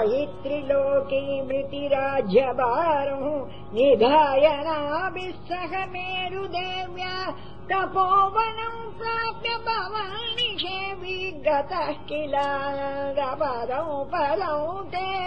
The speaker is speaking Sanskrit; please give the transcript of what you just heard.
हि त्रिलोकी वारौ निधाय वि सह मेरुदेव्या तपोवनम् प्राप्य भवानिषे विगतः किल गतः पदौ ते